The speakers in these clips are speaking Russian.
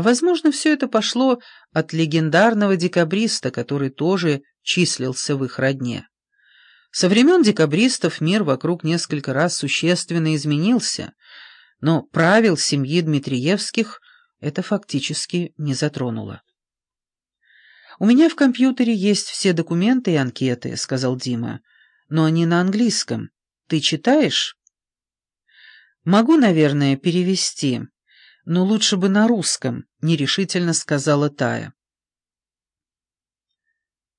Возможно, все это пошло от легендарного декабриста, который тоже числился в их родне. Со времен декабристов мир вокруг несколько раз существенно изменился, но правил семьи Дмитриевских это фактически не затронуло. «У меня в компьютере есть все документы и анкеты», — сказал Дима, — «но они на английском. Ты читаешь?» «Могу, наверное, перевести, но лучше бы на русском», — нерешительно сказала Тая.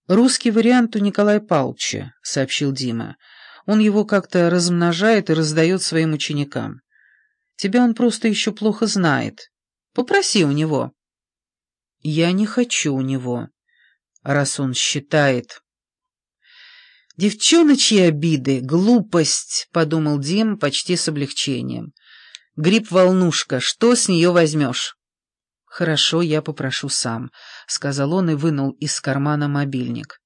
«Русский вариант у Николая Павловича», — сообщил Дима. «Он его как-то размножает и раздает своим ученикам. Тебя он просто еще плохо знает. Попроси у него». «Я не хочу у него, раз он считает...» «Девчоночьи обиды, глупость», — подумал Дим почти с облегчением. «Гриб-волнушка, что с нее возьмешь?» «Хорошо, я попрошу сам», — сказал он и вынул из кармана мобильник.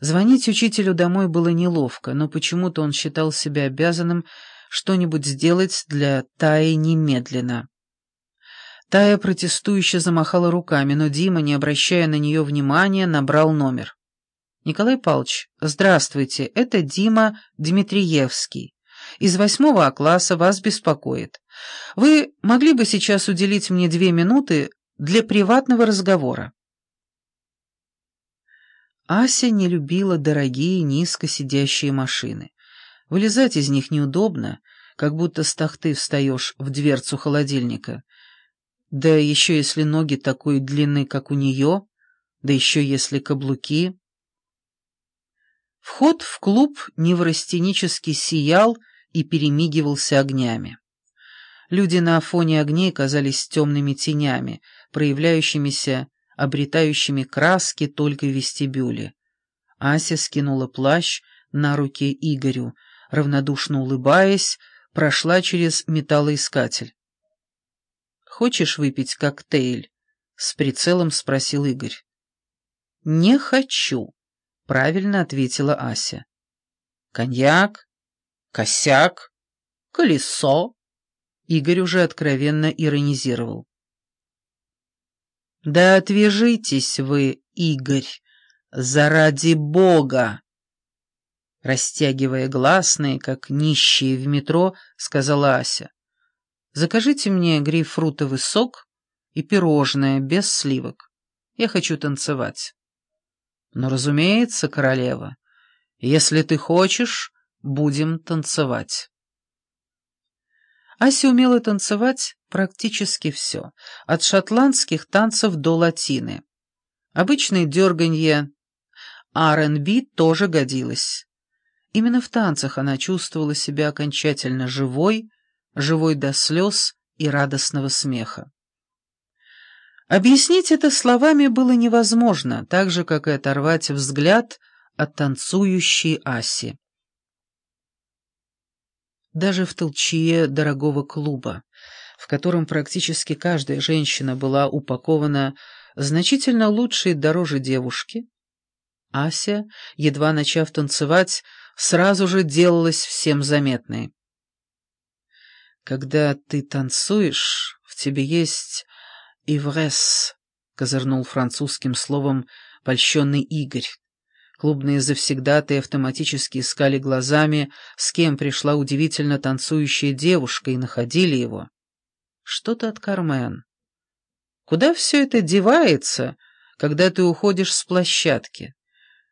Звонить учителю домой было неловко, но почему-то он считал себя обязанным что-нибудь сделать для Таи немедленно. Тая протестующе замахала руками, но Дима, не обращая на нее внимания, набрал номер. «Николай Павлович, здравствуйте, это Дима Дмитриевский. Из восьмого А класса вас беспокоит. Вы могли бы сейчас уделить мне две минуты для приватного разговора?» Ася не любила дорогие, низко сидящие машины. Вылезать из них неудобно, как будто с тахты встаешь в дверцу холодильника. Да еще если ноги такой длины, как у нее, да еще если каблуки. Вход в клуб неврастенически сиял и перемигивался огнями. Люди на фоне огней казались темными тенями, проявляющимися, обретающими краски только в вестибюле. Ася скинула плащ на руки Игорю, равнодушно улыбаясь, прошла через металлоискатель. «Хочешь выпить коктейль?» — с прицелом спросил Игорь. «Не хочу», — правильно ответила Ася. «Коньяк? Косяк? Колесо?» Игорь уже откровенно иронизировал. «Да отвяжитесь вы, Игорь, заради Бога!» Растягивая гласные, как нищие в метро, сказала Ася. «Закажите мне грейпфрутовый сок и пирожное без сливок. Я хочу танцевать». «Ну, разумеется, королева, если ты хочешь, будем танцевать». Ася умела танцевать практически все, от шотландских танцев до латины. Обычное дерганье R&B тоже годилось. Именно в танцах она чувствовала себя окончательно живой, живой до слез и радостного смеха. Объяснить это словами было невозможно, так же, как и оторвать взгляд от танцующей Аси даже в толчье дорогого клуба, в котором практически каждая женщина была упакована значительно лучше и дороже девушки, Ася, едва начав танцевать, сразу же делалась всем заметной. «Когда ты танцуешь, в тебе есть иврес», — козырнул французским словом польщенный Игорь. Клубные завсегдатые автоматически искали глазами, с кем пришла удивительно танцующая девушка, и находили его. Что-то от Кармен. Куда все это девается, когда ты уходишь с площадки?